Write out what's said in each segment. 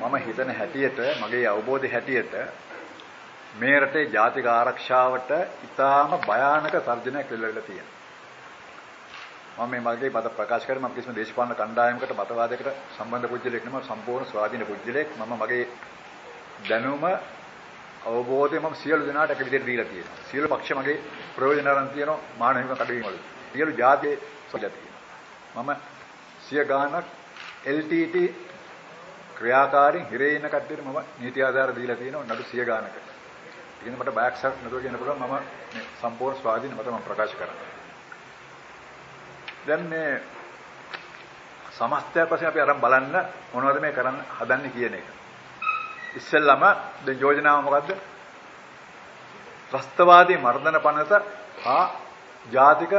මම හිතන හැටියට මගේ අවබෝධය හැටියට මේ රටේ ජාතික ආරක්ෂාවට ඉතාම භයානක තර්ජනයක් වෙලා තියෙනවා. මම මේ මගේ මත ප්‍රකාශ කරේ මම කිසිම දේශපාලන කණ්ඩායමකට මතවාදයකට සම්බන්ධ පුජ්‍යලෙක් නෙමෙයි සම්පූර්ණ ස්වාධීන පුජ්‍යලෙක් මම මගේ දැනුම අවබෝධය මම සියලු දෙනාට එක විදිහට දීලා තියෙනවා. සියලු පක්ෂ මගේ ප්‍රයෝජන අරන් තියෙනවා මානවික කඩවීම වල. සියලු ජාතියේ සොජා තියෙනවා. මම සිය ගානක් LTT ක්‍රියාකාරී හිරේ ඉන්න කට්ටියට මම නීති ආධාර දීලා තියෙනවා නඩු සිය ගානකට. ඉතින් මට බෑක්ස් එකක් නතුව කියන්න පුළුවන් මම මේ සම්පූර්ණ ස්වාධීන මත මම ප්‍රකාශ කරනවා. දැන් මේ සමස්තයක් වශයෙන් අපි අරන් බලන්න මොනවද මේ කරන්න හදන්නේ කියන එක. ඉස්සෙල්ලම දැන් යෝජනාව මොකද්ද? ත්‍රස්තවාදී මර්ධන පනත හා ජාතික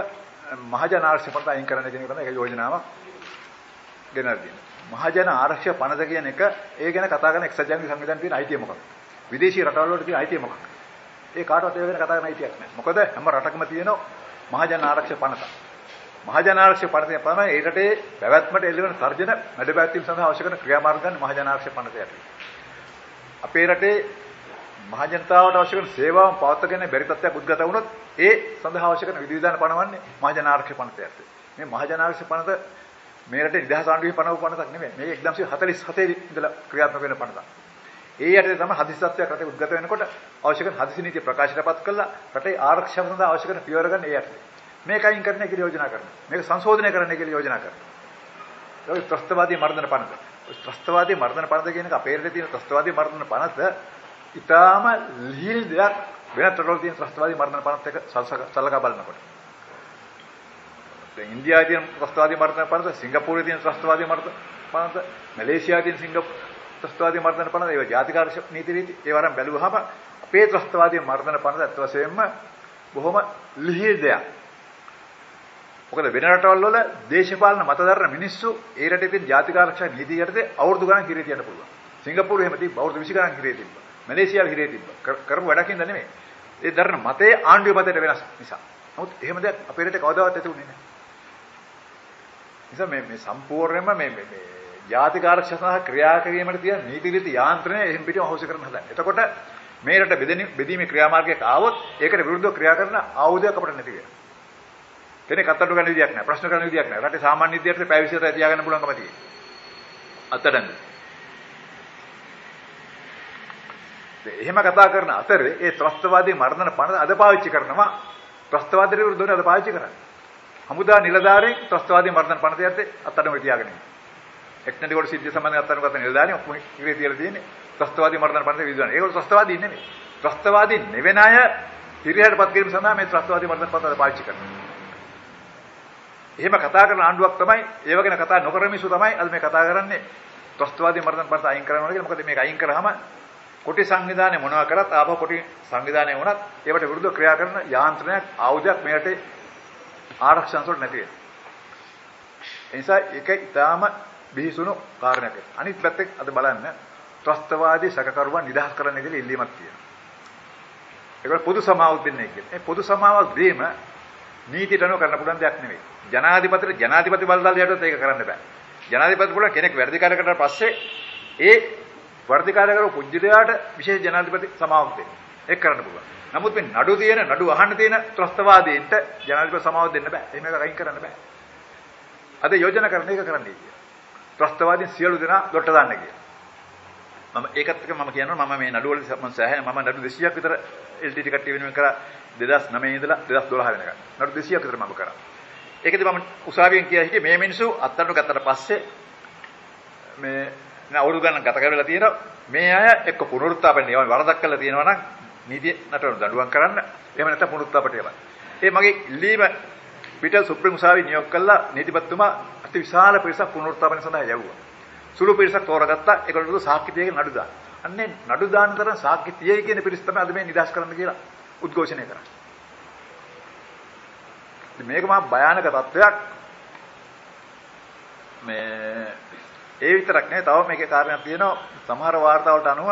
මහජන ආරක්ෂක පනත අයින් කරන්න කියන එක තමයි ඒක යෝජනාවක් ගෙනල්ලා තියෙන්නේ. මහජන ආරක්ෂක පනත කියන එක ඒ ගැන කතා කරන එක්සත් ජාතික සංවිධානයේ තියෙන අයිතිය මොකක්ද? විදේශී රටවල් වල තියෙන අයිතිය මොකක්ද? ඒ කාටවත් ඒ ගැන කතා කරන්න අයිතියක් නැහැ. මොකද හැම රටකම තියෙන මහජන ආරක්ෂක පනත. මහජන ආරක්ෂක පනතේ තමයි ඒ රටේ පැවැත්මට එල්ලවන තර්ජන මැඩපැවැත්වීම සඳහා අවශ්‍ය කරන ක්‍රියාමාර්ග ගන්න මහජන ආරක්ෂක පනත යටතේ. අපේ රටේ මහජනතාවට අවශ්‍ය කරන සේවාවන් පවත්වාගෙන බැරි තත්ත්වයක් උද්ගත වුණොත් ඒ සඳහා අවශ්‍ය කරන විධිවිධාන පනවන්නේ මහජන ආරක්ෂක පනත යටතේ. මේ මහජන ආරක්ෂක පනත මේ රටේ නිදහස් ආණ්ඩුවේ පනවපු පනතක් නෙමෙයි. මේක 1947 ඉඳලා ක්‍රියාත්මක වෙන පනතක්. ඒ යටතේ තමයි හදිසි තත්ත්වයක් රටේ උද්ගත වෙනකොට අවශ්‍ය කරන හදිසි නීතිය ප්‍රකාශයටපත් කළා රටේ ආරක්ෂාව සඳහා අවශ්‍ය කරන පියවර ගන්න ඒ යටතේ. මේකයින් කරන්න කියලා යෝජනා කරනවා. මේක සංශෝධනය කරන්න කියලා යෝජනා කරනවා. ඒක ත්‍රස්තවාදී මර්ධන පනත. ත්‍රස්තවාදී මර්ධන පනත කියන එක අපේ රටේ තියෙන ත්‍රස්තවාදී මර්ධන පනත ඊටාම ලිහිල් දෙයක් වෙනත් රටවල තියෙන ත්‍රස්තවාදී මර්ධන පනත් එක සලකා බලනකොට. දැන් ඉන්දියාවේ තියෙන ත්‍රස්තවාදී මර්ධන පනත, සිංගප්පූරුවේ තියෙන ත්‍රස්තවාදී මර්ධන පනත, මැලේසියාවේ තියෙන සිංගප්පූරු ත්‍රස්තවාදී මර්ධන පනත, ඒවා ජාතිකාරක්ෂ නීති රීති ඒව අරන් බැලුවහම අපේ ත්‍රස්තවාදී මර්ධන පනත අත් වශයෙන්ම බොහොම ලිහිල් දෙයක්. මොකද වෙන රටවල් වල දේශපාලන මතදරන මිනිස්සු ඒ රටේ තියෙන ජාතික ආරක්ෂා නීතිය යටතේ අවුරුදු ගණන් හිරේ තියන්න පුළුවන්. සිංගප්පූරු එහෙම තිබ්බ අවුරුදු 20 ගණන් හිරේ තිබ්බ. මැලේසියාව හිරේ තිබ්බ. කරපු වැඩකින්ද නෙමෙයි. ඒ දරන මතේ ආණ්ඩුවේ මතයට වෙනස් නිසා. නමුත් එහෙම දෙයක් අපේ රටේ කවදාවත් ඇති වුණේ නැහැ. නිසා මේ මේ සම්පූර්ණයෙන්ම මේ මේ ජාතික ආරක්ෂා සඳහා ක්‍රියා කිරීමට තියෙන නීති රීති යාන්ත්‍රණය එහෙම පිටිම අවශ්‍ය කරන හදන්නේ. එතකොට මේ රට බෙදීමේ ක්‍රියාමාර්ගයක් ආවොත් ඒකට විරුද්ධව ක්‍රියා කරන ආයුධයක් අපිට නැති වෙනවා. කෙනෙක් අත්තඩු ගන්න විදියක් නැහැ. ප්‍රශ්න කරන විදියක් නැහැ. රටේ සාමාන්‍ය විදියට පැය 20ට තියාගන්න පුළුවන්කම තියෙනවා. අත්තඩංග. එහෙම කතා කරන අතරේ ඒ ත්‍රස්තවාදී මර්ධන පණ අද පාවිච්චි කරනවා. ත්‍රස්තවාදයට විරුද්ධව අද පාවිච්චි කරන්නේ. හමුදා නිලධාරීන් ත්‍රස්තවාදී මර්ධන පණ තියද්දී අත්තඩංග තියාගෙන ඉන්නවා. එක්නටි කොට සිද්ධිය සම්බන්ධව අත්තඩංග කරන නිලධාරීන් ඔක්කොම ඉරේ තියලා තියෙන්නේ ත්‍රස්තවාදී මර්ධන පණ විදුවන. ඒගොල්ලෝ ත්‍රස්තවාදී නෙමෙයි. ත්‍රස්තවාදී නෙවෙන අය හිරියටපත් කිරීම සඳහා මේ ත්‍රස්තවාදී මර්ධන පණ අද පාවිච්චි කරනවා. එහෙම කතා කරන ආණ්ඩුවක් තමයි ඒව ගැන කතා නොකරන මිනිස්සු තමයි අද මේ කතා කරන්නේ ත්‍රස්තවාදී මර්ධන පන්ත අයින් කරනවා කියලා. මොකද මේක අයින් කරාම කොටි සංවිධානය මොනවා කරත් ආපහු කොටි සංවිධානය වුණත් ඒවට විරුද්ධව ක්‍රියා කරන යාන්ත්‍රණයක් ආයුධයක් මේකට ආරක්ෂණසොට නැති වෙනවා. ඒ නිසා ඒක ඊටාම බිහිසුණු කාරණයක්. අනිත් පැත්තෙන් අද බලන්න ත්‍රස්තවාදී සැකකරුවන් නිදහස් කරන්න කියලා ඉල්ලීමක් තියෙනවා. ඒක පොදු සමාවක් දෙන්නේ කියලා. මේ පොදු සමාවක් දීම නීතියට අනුව කරන්න පුළුවන් දෙයක් නෙවෙයි. ජනාධිපතිට ජනාධිපති බලතල යටත් ඒක කරන්න බෑ. ජනාධිපති පුළුවන් කෙනෙක් වැඩි කාර්යකට පස්සේ ඒ වර්ධි කාර්ය කරපු පුජ්‍යලයාට විශේෂ ජනාධිපති සමාවක් දෙන්න. ඒක කරන්න පුළුවන්. නමුත් මේ නඩු තියෙන නඩු අහන්න තියෙන ත්‍රස්තවාදීන්ට ජනාධිපති සමාවක් දෙන්න බෑ. එහෙම එකක් අයින් කරන්න බෑ. අද යෝජනා කරන එක කරන්නයි කියන්නේ. ත්‍රස්තවාදීන් සියලු දෙනා දොට්ට දාන්න කියලා. මම ඒකත් එක්ක මම කියනවා මම මේ නඩුවල මම සෑහෙන මම නඩු 200ක් විතර LTT කට්ටිය වෙනුවෙන් කරා 2009 ඉඳලා 2012 වෙනකන්. නඩු 200ක් විතර මම කරා. ඒකදී මම උසාවියෙන් කියා හිටියේ මේ මිනිස්සු අත්තඩු ගත්තට පස්සේ මේ නා අවුරුදු ගණන් ගත කරලා තියෙනවා. මේ අය එක්ක පුනරුත්ථාපන ඒවා වරදක් කරලා තියෙනවා නම් නීතිය නටවන දඬුවම් කරන්න. එහෙම නැත්නම් පුනරුත්ථාපට ඒවා. ඒ මගේ ඉල්ලීම පිටල් සුප්‍රීම උසාවිය නියෝග කළා නීතිපතිතුමා අති විශාල පිරිසක් පුනරුත්ථාපන සඳහා යවුවා. සුළු පිරිසක් තෝරගත්තා. ඒකට සාක්ෂි තියගෙන නඩු දාන්න. අන්නේ නඩු දාන තරම් සාක්ෂි තියයි කියන පිරිස තමයි අද මේ නිදාස් කරන්න කියලා උද්ඝෝෂණය කරන්නේ. මේක මහා භයානක තත්වයක්. මේ ඒ විතරක් නෙවෙයි තව මේකේ කාරණයක් තියෙනවා. සමහර වාර්තාවලට අනුව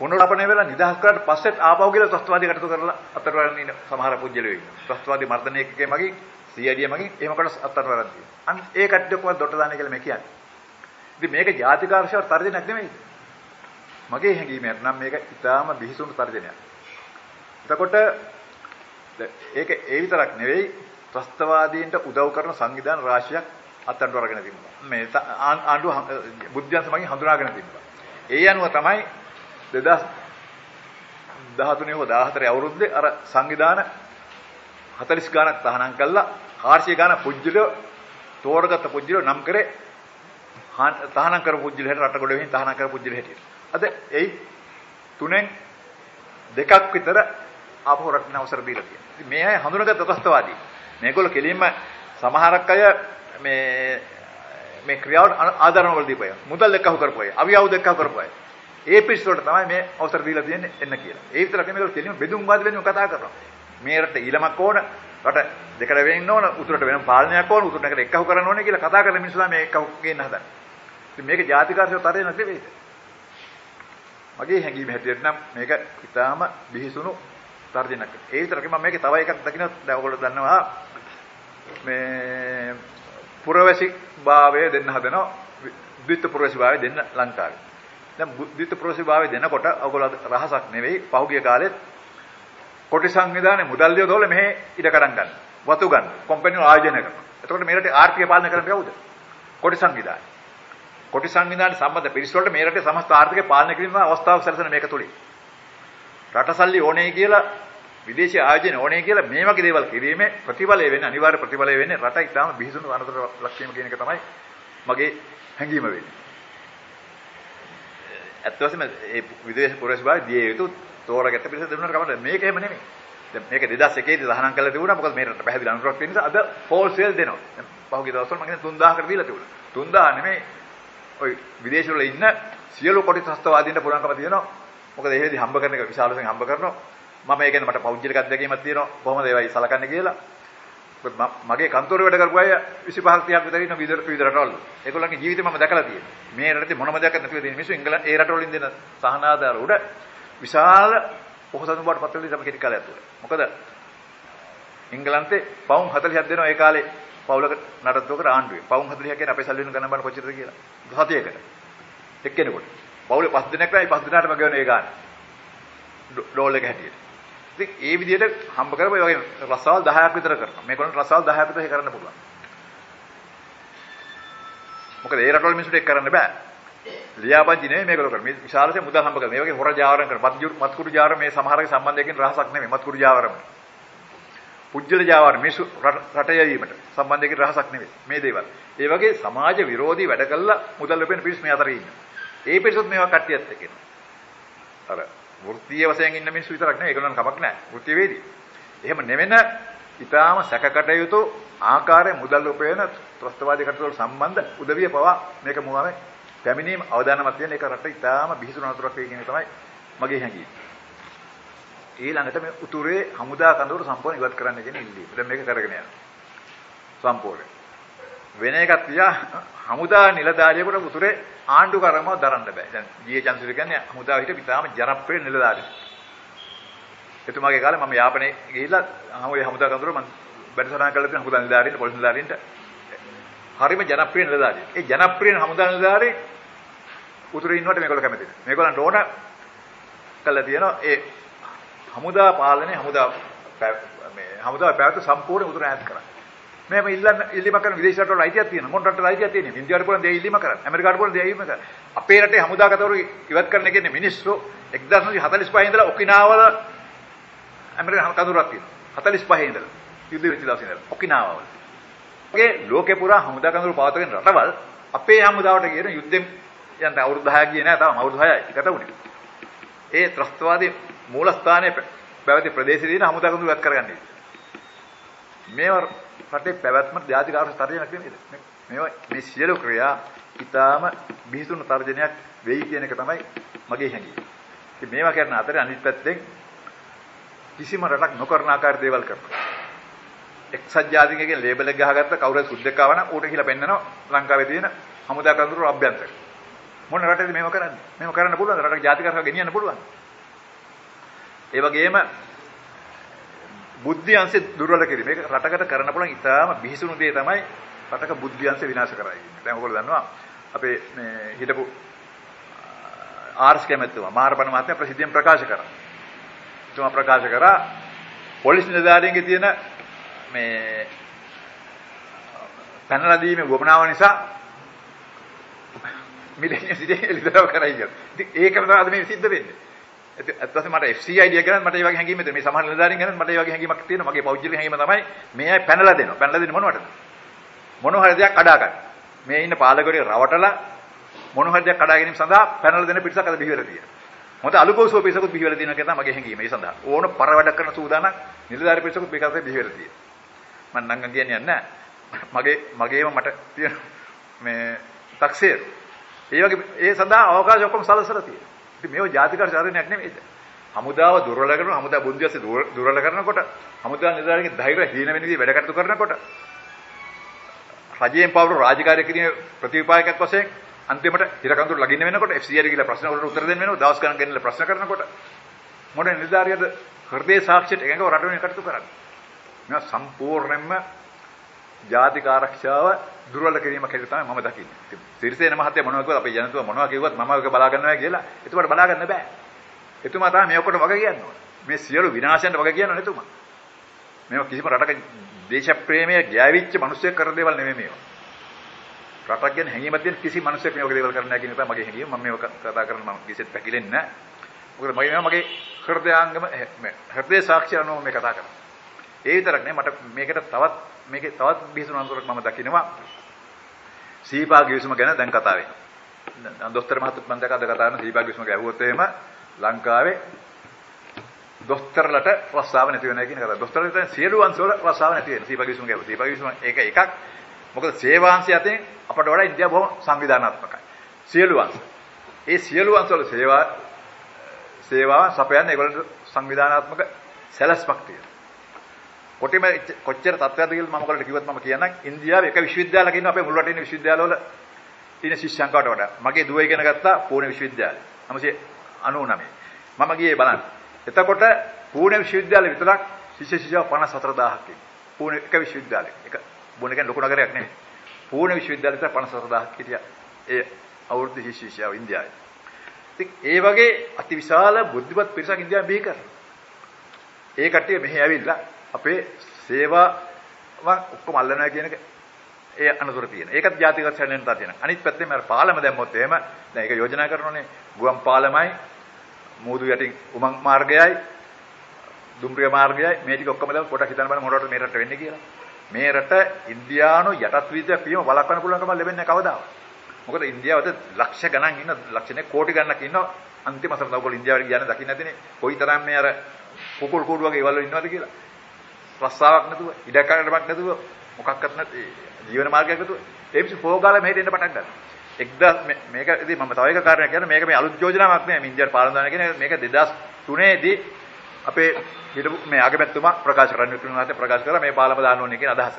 පුනරුත්පන්න වෙලා නිදහස් කරාට පස්සෙත් ආපහු ගිහලා ත්‍ස්තවාදී කටයුතු කරලා අත්තරවරන් ඉන්න සමහර පුජ්‍යලෝ ඉන්නවා. ත්‍ස්තවාදී මර්ධන ඒකකේ මගින් CID මගින් එහෙම කොට අත්තරවරන් තියෙනවා. අන්න ඒ කට්ටිය කොහොමද දොට දාන්නේ කියලා මේ කියන්නේ. ඉතින් මේක ජාතිකාර්ශව තර්ජනයක් නෙමෙයි. මගේ හැඟීමක් නම් මේක ඊටාම බිහිසුණු තර්ජනයක්. එතකොට ඒක ඒ විතරක් නෙවෙයි ත්‍ස්තවාදීන්ට උදව් කරන සංවිධාන රාශියක් අත්අඩු අරගෙන තිබුණා. මේ ආණ්ඩුව බුද්ධ්‍යංශ මගින් හඳුනාගෙන තිබුණා. ඒ අනුව තමයි 2013 හෝ 14 අවුරුද්දේ අර සංවිධාන 40 ගානක් තහනම් කළා 400 ගාන පුජ්‍යලෝ තෝරගත්ත පුජ්‍යලෝ නම් කරේ තහනම් කරපු පුජ්‍යලෝ හැට රට ගොඩ වෙමින් තහනම් කරපු පුජ්‍යලෝ හැටියට. අද එයි තුනෙන් දෙකක් විතර ආපහු රටන අවසර දීලා තියෙනවා. ඉතින් මේ අය හඳුනගත්ත ත්‍ස්තවාදී. මේගොල්ලෝ කෙලින්ම සමහරක් අය මේ මේ ක්‍රියාවට ආදරණ වල දීපය. මුදල් එක්කව කරපුවය. අවියවුද එක්කව කරපුවය. ඒ පිස්සුවට තමයි මේ අවසර දීලා තියෙන්නේ එන්න කියලා. ඒ විතරක් නෙමෙයි මේගොල්ලෝ කෙලින්ම බෙදුම් වාද වෙනුම කතා කරනවා. මේ රට ඊළමක් ඕන රට දෙකට වෙන්න ඕන උතුරට වෙනම පාලනයක් ඕන උතුරට එකට එක්කව කරන්න ඕනේ කියලා කතා කරන මිනිස්සුලා මේ එක්කව ගේන්න හදන්නේ. ඉතින් මේක ජාතිකාර්යව තරේ නැති වෙයිද? මගේ හැඟීම හැටියට නම් මේක ඉතාම බිහිසුණු තර්ජනයක්. ඒ විතරක් මම මේකේ තව එකක් දකින්න දැන් ඔයගොල්ලෝ දන්නවා මේ පුරවැසි භාවය දෙන්න හදනවා ද්විත්ව පුරවැසි භාවය දෙන්න ලංකාවේ. දැන් ද්විත්ව පුරවැසි භාවය දෙනකොට ඔයගොල්ලෝ රහසක් නෙවෙයි පහුගිය කාලෙත් කොටි සංවිධානයේ මුදල් දියදෝල මෙහෙ ඉඩ කඩන් ගන්න. වතු ගන්න. කම්පැනි වල ආයෝජනය කරනවා. එතකොට මේ රටේ ආර්ථිකය පාලනය කරන්න කවුද? කොටි සංවිධානය. කොටි සංවිධානයේ සම්බන්ධ පිරිස් වලට මේ රටේ සමස්ත ආර්ථිකය පාලනය කිරීමේ අවස්ථාවක් සැලසෙන මේක තුලින්. රටසල්ලි ඕනේ කියලා විදේශීය ආයෝජන ඕනේ කියලා මේ වගේ දේවල් කිරීමේ ප්‍රතිඵලය වෙන්නේ අනිවාර්ය ප්‍රතිඵලය වෙන්නේ රට ඉතාම බිහිසුණු අනතුර ලක්ෂ්‍යම කියන එක තමයි මගේ හැඟීම වෙන්නේ. ඇත්ත වශයෙන්ම මේ විදේශ පුරස්භාවය දිය යුතු තෝරාගත්ත පිළිස දෙන්නාට කමන්න මේක එහෙම නෙමෙයි. දැන් මේක 2001 දී දහනම් කළා තිබුණා මොකද මේ රට පැහැදිලි අනුරක් වෙන නිසා අද හෝල්සේල් දෙනවා. දැන් පහුගිය දවස්වල මම කියන්නේ 3000කට දීලා තිබුණා. 3000 නෙමෙයි ඔය විදේශ වල ඉන්න සියලු කොටි ත්‍ස්තවාදීන්ට පුරාංකම තියෙනවා. මොකද එහෙදි හම්බ කරන එක විශාල වශයෙන් හම්බ කරනවා. මම ඒ කියන්නේ මට පෞද්ගලික අත්දැකීමක් තියෙනවා කොහොමද ඒවයි සලකන්නේ කියලා. මගේ කන්තෝරේ වැඩ කරපු අය 25ක් 30ක් විතර ඉන්න විවිධ විවිධ රටවල. ඒගොල්ලන්ගේ ජීවිතේ මම දැකලා තියෙනවා. මේ රටේ මොනම දෙයක් නැතිව තියෙන මිනිස්සු ඉංගලන්ත ඒ රටවලින් දෙන සහනාධාර උඩ විශාල පොහොසතුන් බවට පත් වෙලා තමයි කෙටි කාලයක් තුළ. මොකද ඉංගලන්තේ පවුම් 40ක් දෙනවා ඒ කාලේ පවුලක නඩත්තුවකට ආණ්ඩුවේ. පවුම් 40ක් කියන්නේ අපේ සල්ලි වෙන ගණන් බලන්න කොච්චරද කියලා. 17කට. එක්කෙනෙකුට. පවුලේ පස් දෙනෙක් නැහැ පස් දෙනාටම ගෙවන ඒ ගාන. ඩෝල් එක හැටියට. ඉතින් ඒ විදිහට හම්බ කරපුවා ඒ වගේ රසාවල් 10ක් විතර කරනවා. මේගොල්ලන්ට රසාවල් 10ක් විතර කරන්න පුළුවන්. මොකද ඒ රටවල මිනිස්සුන්ට ඒක කරන්න බෑ. ලියාපදිංචි නෙමෙයි මේගොල්ලෝ කරන්නේ. මේ විශාලසේ මුදල් හම්බ කරන. මේ වගේ හොර ජාවරම් කරන. මත්කුරු ජාවර මේ සමහරගේ සම්බන්ධයකින් රහසක් නෙමෙයි. මත්කුරු ජාවරම. පුජ්‍යල ජාවර මිනිස්සු රට යැවීමට සම්බන්ධයකින් රහසක් නෙමෙයි. මේ දේවල්. ඒ වගේ සමාජ විරෝධී වැඩ කළා මුදල් ලැබෙන පිරිස් මේ අතරේ ඉන්නවා. ඒ පිරිසුත් මේවා කට්ටියත් එක්ක අර වෘත්තීය වශයෙන් ඉන්න මිනිස්සු විතරක් නෙවෙයි ඒගොල්ලන් කමක් නැහැ. වෘත්තීය වේදී. එහෙම නෙවෙන ඊටාම සැකකටයුතු ආකාරයේ මුදල් උපයන ත්‍රස්තවාදී කටයුතු සම්බන්ධ උදවිය පවා මේක මුවම පැමිණීම අවදානමත් වෙන එක රට ඊටාම බිහිසුණු අතුරක් වේ කියන එක තමයි මගේ හැඟීම. ඊළඟට මේ උතුරේ හමුදා කඳවුර සම්පූර්ණ ඉවත් කරන්න කියන ඉල්ලීම. දැන් මේක කරගෙන යනවා. සම්පූර්ණ. වෙන එකක් තියා හමුදා නිලධාරියෙකුට උතුරේ ආණ්ඩු කරම දරන්න බෑ. දැන් ජී චන්ද්‍රික කියන්නේ හමුදා හිට පිටාම ජනප්‍රිය නිලධාරියෙක්. එතුමාගේ කාලේ මම යාපනයේ ගිහිල්ලා හමුවේ හමුදා කඳුර මම වැඩසටහන් කරලා තියෙන හමුදා නිලධාරීන්ට පොලිස් නිලධාරීන්ට හරිම ජනප්‍රිය නිලධාරියෙක්. ඒ ජනප්‍රිය හමුදා නිලධාරී උතුරේ ඉන්නවට මේගොල්ලෝ කැමති නැහැ. මේගොල්ලන්ට ඕන කළා තියෙනවා ඒ හමුදා පාලනේ හමුදා මේ හමුදා පැවැත්ම සම්පූර්ණ උතුර ඈත් කරන්න. මේම ඉල්ලන්න ඉල්ලීම කරන විදේශ රටවල අයිතියක් තියෙනවා. මොන රටවල අයිතියක් තියෙන්නේ? ඉන්දියාවට පුළුවන් දේ ඉල්ලීම කරන්න. ඇමරිකාවට පුළුවන් දේ ඉල්ලීම කරන්න. අපේ රටේ හමුදාගතවරු ඉවත් කරන්න කියන්නේ මිනිස්සු 1945 ඉඳලා ඔකිනාවල ඇමරිකානු කඳුරක් තියෙනවා. 45 ඉඳලා යුද්ධ වෙච්ච දවසේ ඉඳලා ඔකිනාවවල. ඒ ලෝකේ පුරා හමුදා කඳුරු පවත්වගෙන රටවල් අපේ හමුදාවට කියන යුද්ධෙන් යන්න අවුරුදු 10ක් ගියේ නෑ තාම අවුරුදු 6යි ගත වුණේ. ඒ ත්‍රස්තවාදී මූලස්ථානයේ පැවති ප්‍රදේශයේදී හමුදා කඳුරු ඉවත් කරගන්නේ. මේවා රටේ පැවැත්ම ජාතික ආර්ථික තර්ජනයක් නෙමෙයිද? මේවා මේ සියලු ක්‍රියා ඊටාම බිහිසුණු තර්ජනයක් වෙයි කියන එක තමයි මගේ හැඟීම. ඉතින් මේවා කරන අතරේ අනිත් පැත්තෙන් කිසිම රටක් නොකරන ආකාර දේවල් කරනවා. එක්සත් ජාතිකයකින් ලේබල් එක ගහගත්ත කවුරුහරි සුද්දෙක් ආවනම් ඌට කියලා පෙන්නනවා ලංකාවේ තියෙන හමුදා කඳුරු අභ්‍යන්තර. මොන රටේද මේව කරන්නේ? මේව කරන්න පුළුවන්ද? රටක ජාතික ආර්ථික ගෙනියන්න පුළුවන්ද? ඒ වගේම බුද්ධි අංශය දුර්වල කිරීම. මේක රටකට කරන්න පුළුවන් ඉතාම බිහිසුණු දේ තමයි රටක බුද්ධි අංශය විනාශ කරයි කියන්නේ. දැන් ඔයගොල්ලෝ දන්නවා අපේ මේ හිටපු ආර්ස් කැමැතුමා මාරපණ මහත්මයා ප්‍රසිද්ධියෙන් ප්‍රකාශ කරා. තුමා ප්‍රකාශ කරා පොලිස් නිලධාරියන්ගේ තියෙන මේ පැනලා දීමේ වමනාව නිසා මිලෙනියම් සිටි එළිදරව් කරයි කියලා. ඉතින් ඒක තමයි අද මේ සිද්ධ වෙන්නේ. ඇත්ත වශයෙන්ම මට FC idea ගැන මට ඒ වගේ හැඟීමක් තියෙනවා. මේ සමහර නිලධාරීන් ගැන මට ඒ වගේ හැඟීමක් තියෙනවා. මගේ පෞද්ගලික හැඟීම තමයි මේ අය පැනලා දෙනවා. පැනලා දෙන්නේ මොනවටද? මොන හරි දෙයක් කඩා ගන්න. මේ ඉන්න පාලකවරේ රවටලා මොන හරි දෙයක් කඩා ගැනීම සඳහා පැනලා දෙන පිටසක් අද බිහිවෙලා තියෙනවා. මොකද අලුකෝසෝ පිටසකුත් බිහිවෙලා තියෙනවා කියලා මගේ හැඟීම. ඒ සඳහා ඕන පර වැඩ කරන සූදානම් නිලධාරී පිටසකුත් මේක අතේ බිහිවෙලා තියෙනවා. මම නම් කියන්නේ නැහැ. මගේ මගේම මට තියෙන මේ තක්සේර. ඒ වගේ ඒ සඳහා අවකාශ ඔක්කොම සලසලා තියෙනවා. ඉතින් මේව ජාතික චාරණයක් නෙමෙයිද? හමුදාව දුර්වල කරනවා හමුදා බුන්දියස්සේ දුර්වල කරනකොට හමුදා නිලධාරීන්ගේ ධෛර්ය හීන වෙන විදිහ වැඩ කටයුතු කරනකොට රජයෙන් පවරු රාජකාරී කිරීමේ ප්‍රතිවිපාකයක් වශයෙන් අන්තිමට හිරකඳුරු ලගින්න වෙනකොට FCR කියලා ප්‍රශ්න වලට උත්තර දෙන්න වෙනවා දවස් ගණන් ගෙනලා ප්‍රශ්න කරනකොට මොන නිලධාරියද හෘදේ සාක්ෂියට එකඟව රට වෙන කටයුතු කරන්නේ මේවා සම්පූර්ණයෙන්ම ජාතික ආරක්ෂාව දුර්වල කිරීම කියලා තමයි මම දකින්නේ. සිරිසේන මහත්තයා මොනවා කිව්වද අපේ ජනතුව මොනවා කිව්වත් මම ඒක බලා ගන්නවා කියලා එතුමාට බලා ගන්න බෑ. එතුමා තමයි මේ ඔක්කොට වග කියන්නේ. මේ සියලු විනාශයන්ට වග කියනවා එතුමා. මේවා කිසිම රටක දේශප්‍රේමය ගෑවිච්ච මිනිස්සෙක් කරන දේවල් නෙමෙයි මේවා. රටක් ගැන හැඟීමක් තියෙන කිසි මිනිස්සෙක් මේ වගේ දේවල් කරන්න නැහැ කියන එක මගේ හැඟීම. මම මේක කතා කරන මම කිසිත් පැකිලෙන්නේ නැහැ. මොකද මගේ මගේ හෘදයාංගම හෘදේ සාක්ෂි අනුව මේ කතා කරන්නේ. ඒ විතරක් නෙවෙයි මට මේකට තවත් මේකේ තවත් බිහිසුණු අන්තරක් මම දකිනවා. සීපාග විසම ගැන දැන් කතා වෙනවා. දොස්තර මහත්තයත් මම දැක්කද කතා කරන සීපාග විසම ගැහුවොත් එහෙම ලංකාවේ දොස්තරලට රස්සාව නැති වෙනවා කියන කතාව. දොස්තරලට දැන් සියලු අංශවල රස්සාව නැති වෙනවා. සීපාග විසම ගැහුවා. සීපාග විසම ඒක එකක්. මොකද සේවාංශය අතරින් අපට වඩා ඉන්දියාව බොහොම සංවිධානාත්මකයි. සියලු අංශ. ඒ සියලු අංශවල සේවා සේවාව සපයන්නේ ඒගොල්ලන්ට සංවිධානාත්මක සැලැස්මක් තියෙනවා. කොටිම කොච්චර තත්ත්වයක්ද කියලා මම ඔයගොල්ලන්ට කිව්වත් මම කියන්නම්. ඉන්දියාවේ එක විශ්වවිද්‍යාලයක ඉන්න අපේ මුල් රටේ ඉන්න විශ්වවිද්‍යාලවල ඉන්න ශිෂ්‍යයන්කට වඩා. මගේ දුව ඉගෙන ගත්තා පූර්ණ විශ්වවිද්‍යාලය. 999 මම ගියේ බලන්න. එතකොට පූර්ණ විශ්වවිද්‍යාලය විතරක් ශිෂ්‍ය ශිෂ්‍යාව 54000ක් පූර්ණ එක විශ්වවිද්‍යාලයක එක බොන කියන්නේ ලොකු නගරයක් නෙමෙයි. පූර්ණ විශ්වවිද්‍යාලය විතර 54000ක් හිටියා. ඒ අවුරුදු ශිෂ්‍ය ශිෂ්‍යාව ඉන්දියාවේ. ඉතින් ඒ වගේ අතිවිශාල බුද්ධිමත් පිරිසක් ඉන්දියාවේ බිහි කරනවා. ඒ කට්ටිය මෙහි ඇවිල්ලා අපේ සේවාව ඔක්කොම අල්ලනවා කියන එක ඒ අනතුර තියෙන. ඒකත් ජාතික සැලෙන්ට තියෙන. අනිත් පැත්තෙන් මම පාලම දැම්මොත් එහෙම දැන් ඒක යෝජනා කරනෝනේ ගුවන් පාලමයි මූදු යටින් උමං මාර්ගයයි දුම්රිය මාර්ගයයි මේ ටික ඔක්කොම දැන් පොඩක් හිතන්න බලන්න මොනවටද මේ රට වෙන්නේ කියලා. මේ රට ඉන්දියානු යටත් විදියක් වීම වළක්වන්න පුළුවන්කම ලැබෙන්නේ කවදාවත්. මොකද ඉන්දියාවද ලක්ෂ ගණන් ඉන්න ලක්ෂනේ කෝටි ගණනක් ඉන්නවා අන්තිම අසරණ ඔයගොල්ලෝ ඉන්දියාවට කියන්නේ දකින්න නැතිනේ. කොයිතරම් මේ අර කුකුල් කූඩු වගේ ඒවල් ඉන්නවද කියලා. රස්සාවක් නැතුව, ඉඩකඩමක් නැතුව, මොකක්වත් නැති ජීවන මාර්ගයක් නැතුව ඒ මිනිස්සු පොගාලා මෙහෙට එන්න පටන් ගත්තා. 1000 මේක ඉතින් මම තව එක කාරණයක් කියනවා මේක මේ අලුත් යෝජනාවක් නෙමෙයි ඉන්දියාවේ පාලන දාන කියන්නේ මේක 2003 දී අපේ හිටපු මේ අගමැතිතුමා ප්‍රකාශ කරන්න විතුණාට ප්‍රකාශ කරා මේ පාලම දාන්න ඕනේ කියන අදහස.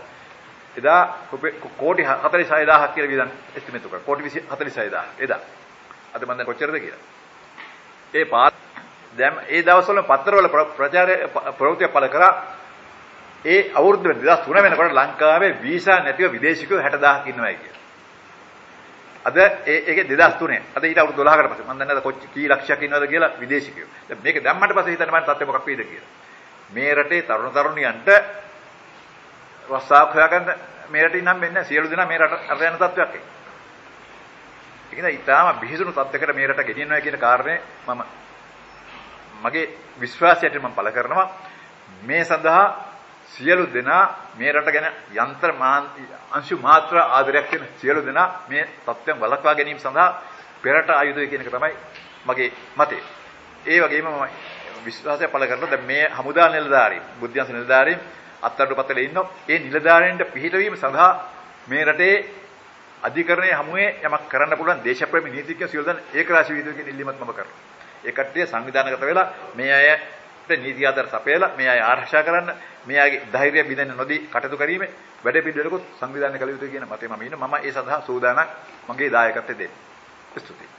එදා කෝටි 46000ක් කියලා විදන් එස්ටිමේට් කරා. කෝටි 46000 එදා. අද මම දැන් කොච්චරද කියලා. ඒ පාත් දැන් ඒ දවස්වල පත්තරවල ප්‍රචාරය ප්‍රවෘත්ති පළ කරා ඒ අවුරුදු 2003 වෙනකොට ලංකාවේ වීසා නැතිව විදේශිකයෝ 60000ක් ඉන්නවා කියලා. අද ඒ ඒකේ 2003 අද ඊට අවුරුදු 12කට පස්සේ මම දන්නේ නැහැ කොච්චර කී ලක්ෂයක් ඉන්නවද කියලා විදේශිකයෝ. දැන් මේක දැම්මට පස්සේ හිතන්න මම තත්ත්වය මොකක් වෙයිද කියලා. මේ රටේ තරුණ තරුණියන්ට රස්සාවක් හොයාගන්න මේ රටින් නම් වෙන්නේ සියලු දෙනා මේ රට අර යන තත්ත්වයක් එක්ක. ඒක නිසා ඊටාම බිහිසුණු තත්ත්වයකට මේ රට ගෙනියනවා කියන කාරණේ මම මගේ විශ්වාසයට මම පළ කරනවා මේ සඳහා සියලු දෙනා මේ රට ගැන යන්ත්‍ර අංශු මාත්‍ර ආදරයක් වෙන සියලු දෙනා මේ තත්ත්වයන් වළක්වා ගැනීම සඳහා පෙරට ආයුධය කියන එක තමයි මගේ මතය. ඒ වගේම මම විශ්වාසය පළ කරනවා දැන් මේ හමුදා නිලධාරීන් බුද්ධ්‍යංශ නිලධාරීන් අත්අඩුපතලේ ඉන්නෝ ඒ නිලධාරීන්ට පිළිහිටවීම සඳහා මේ රටේ අධිකරණයේ හමුවේ යමක් කරන්න පුළුවන් දේශප්‍රේමී නීතිඥ සියලු දෙනා ඒකරාශී වීදුවේ කියන ඉල්ලීමත් මම කරනවා. ඒ කට්ටිය සංවිධානගත වෙලා මේ අය නීති ආධාර සපයලා මේ අය ආරක්ෂා කරන්න මේ අයගේ ධෛර්යය බිඳෙන්න නොදී කටයුතු කිරීමේ වැඩ පිළිවෙලකුත් සංවිධානය කළ යුතුයි කියන මතේ මම ඉන්න. මම ඒ සඳහා සූදානම්. මගේ දායකත්වය දෙන්න. ස්තුතියි.